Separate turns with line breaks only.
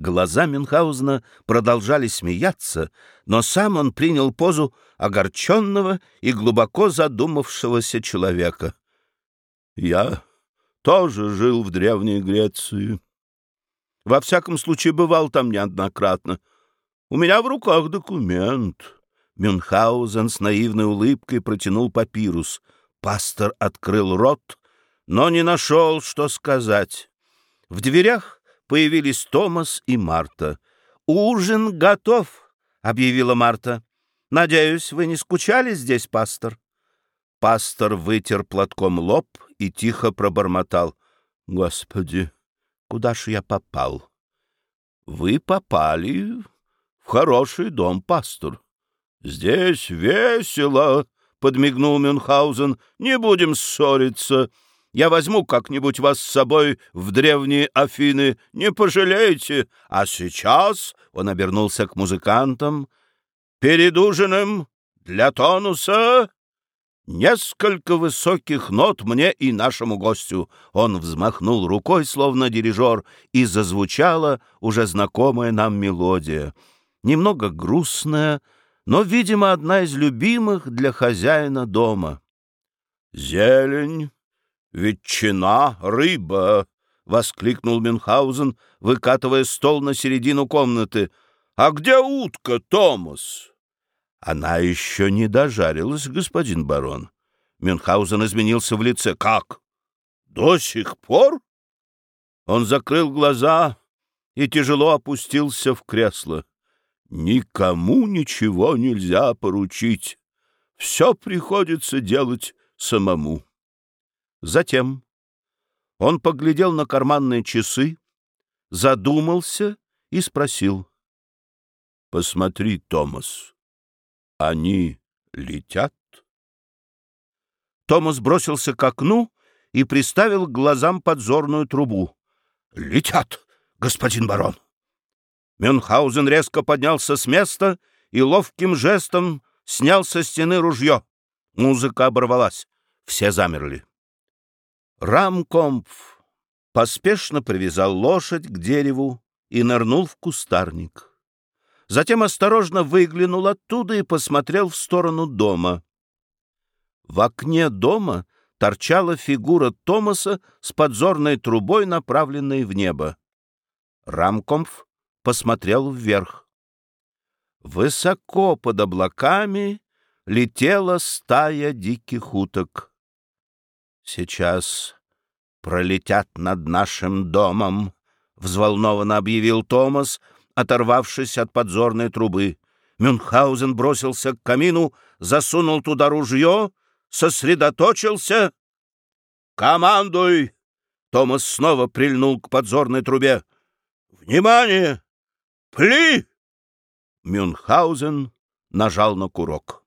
Глаза Мюнхгаузена продолжали смеяться, но сам он принял позу огорченного и глубоко задумавшегося человека. «Я тоже жил в Древней Греции. Во всяком случае, бывал там неоднократно. У меня в руках документ». Мюнхгаузен с наивной улыбкой протянул папирус. Пастор открыл рот, но не нашел, что сказать. В дверях появились Томас и Марта. «Ужин готов», — объявила Марта. «Надеюсь, вы не скучали здесь, пастор?» Пастор вытер платком лоб и тихо пробормотал. «Господи, куда ж я попал?» «Вы попали в хороший дом, пастор». «Здесь весело», — подмигнул Мюнхгаузен. «Не будем ссориться. Я возьму как-нибудь вас с собой в древние Афины, не пожалеете. А сейчас, — он обернулся к музыкантам, — перед ужином для тонуса несколько высоких нот мне и нашему гостю. Он взмахнул рукой, словно дирижер, и зазвучала уже знакомая нам мелодия. Немного грустная, но, видимо, одна из любимых для хозяина дома. «Зелень!» «Ветчина, рыба!» — воскликнул Мюнхгаузен, выкатывая стол на середину комнаты. «А где утка, Томас?» «Она еще не дожарилась, господин барон». Мюнхгаузен изменился в лице. «Как? До сих пор?» Он закрыл глаза и тяжело опустился в кресло. «Никому ничего нельзя поручить. Все приходится делать самому». Затем он поглядел на карманные часы, задумался и спросил. — Посмотри, Томас, они летят? Томас бросился к окну и приставил к глазам подзорную трубу. — Летят, господин барон! Мюнхгаузен резко поднялся с места и ловким жестом снял со стены ружье. Музыка оборвалась. Все замерли. Рамкомпф поспешно привязал лошадь к дереву и нырнул в кустарник. Затем осторожно выглянул оттуда и посмотрел в сторону дома. В окне дома торчала фигура Томаса с подзорной трубой, направленной в небо. Рамкомф посмотрел вверх. Высоко под облаками летела стая диких уток сейчас пролетят над нашим домом», — взволнованно объявил Томас, оторвавшись от подзорной трубы. Мюнхгаузен бросился к камину, засунул туда ружье, сосредоточился. «Командуй!» Томас снова прильнул к подзорной трубе. «Внимание! Пли!» Мюнхгаузен нажал на курок.